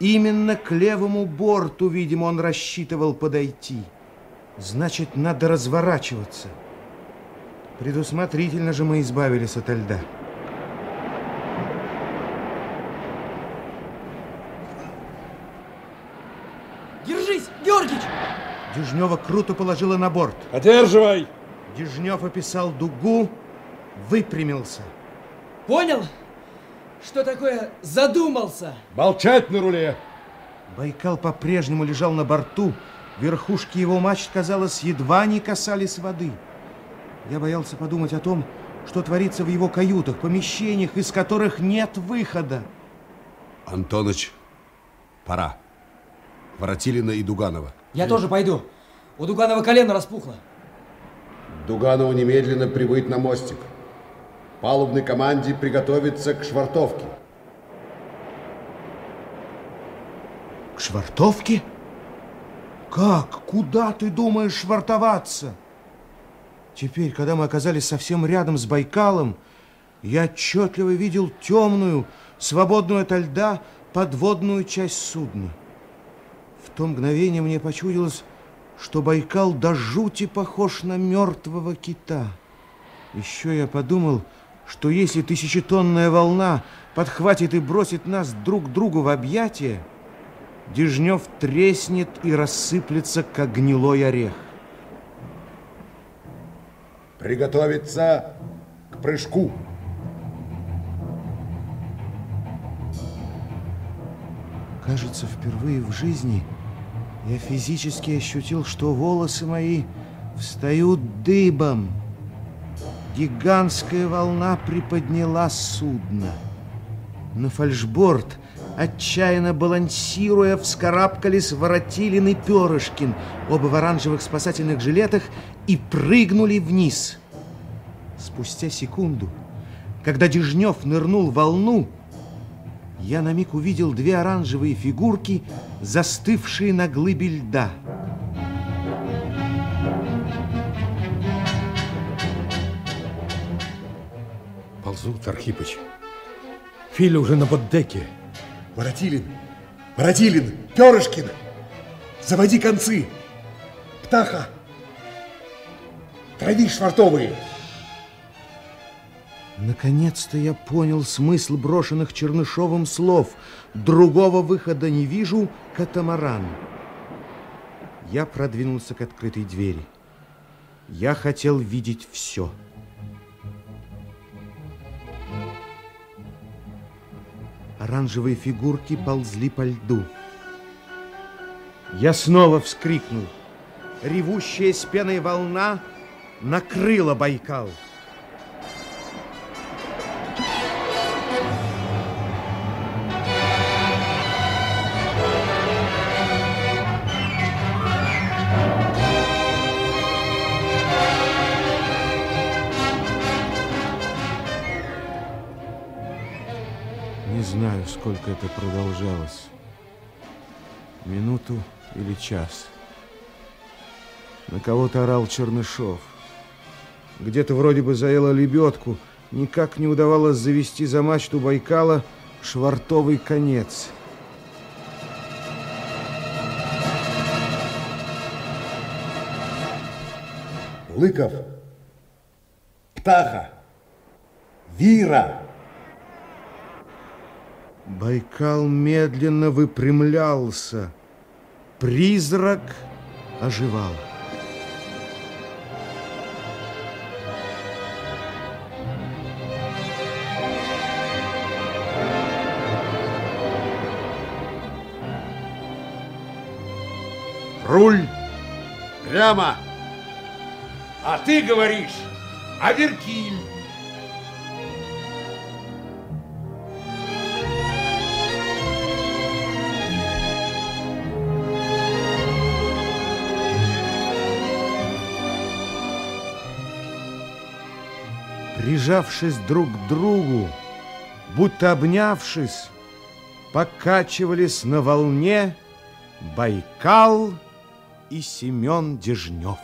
Именно к левому борту, видимо, он рассчитывал подойти. Значит, надо разворачиваться. Предусмотрительно же мы избавились от льда. Держись, Георгич! Дежнева круто положила на борт. Одерживай! Дежнев описал дугу, выпрямился. Понял? Что такое задумался? Молчать на руле! Байкал по-прежнему лежал на борту. Верхушки его мачт, казалось, едва не касались воды. Я боялся подумать о том, что творится в его каютах, помещениях, из которых нет выхода. Антоныч, пора. Воротилина и Дуганова. Я тоже пойду. У Дуганова колено распухло. Дуганову немедленно прибыть на мостик. Палубной команде приготовиться к швартовке. К швартовке? Как? Куда ты думаешь швартоваться? Теперь, когда мы оказались совсем рядом с Байкалом, я отчетливо видел темную, свободную ото льда, подводную часть судна. В то мгновение мне почудилось, что Байкал до жути похож на мертвого кита. Еще я подумал, что если тысячетонная волна подхватит и бросит нас друг другу в объятия, Дежнев треснет и рассыплется, как гнилой орех. Приготовиться к прыжку. Кажется, впервые в жизни я физически ощутил, что волосы мои встают дыбом. Гигантская волна приподняла судно. На фальшборд, отчаянно балансируя, вскарабкались Воротилин и Перышкин, оба в оранжевых спасательных жилетах, и прыгнули вниз. Спустя секунду, когда Дежнев нырнул в волну, я на миг увидел две оранжевые фигурки, застывшие на глыбе льда. Ползут, Архипыч. Филя уже на поддеке. Воротилин, Воротилин, Перышкин, заводи концы. Птаха, трави швартовые. Наконец-то я понял смысл брошенных Чернышовым слов. Другого выхода не вижу, катамаран. Я продвинулся к открытой двери. Я хотел видеть все. Оранжевые фигурки ползли по льду. Я снова вскрикнул. Ревущая с пеной волна накрыла Байкал. Не знаю, сколько это продолжалось. Минуту или час. На кого-то орал Чернышов. Где-то вроде бы заела лебедку. Никак не удавалось завести за мачту Байкала швартовый конец. Лыков, Птаха, Вира. Байкал медленно выпрямлялся. Призрак оживал. Руль! Прямо! А ты говоришь, Аверкиль. Прижавшись друг к другу, будто обнявшись, покачивались на волне Байкал и Семен Дежнев.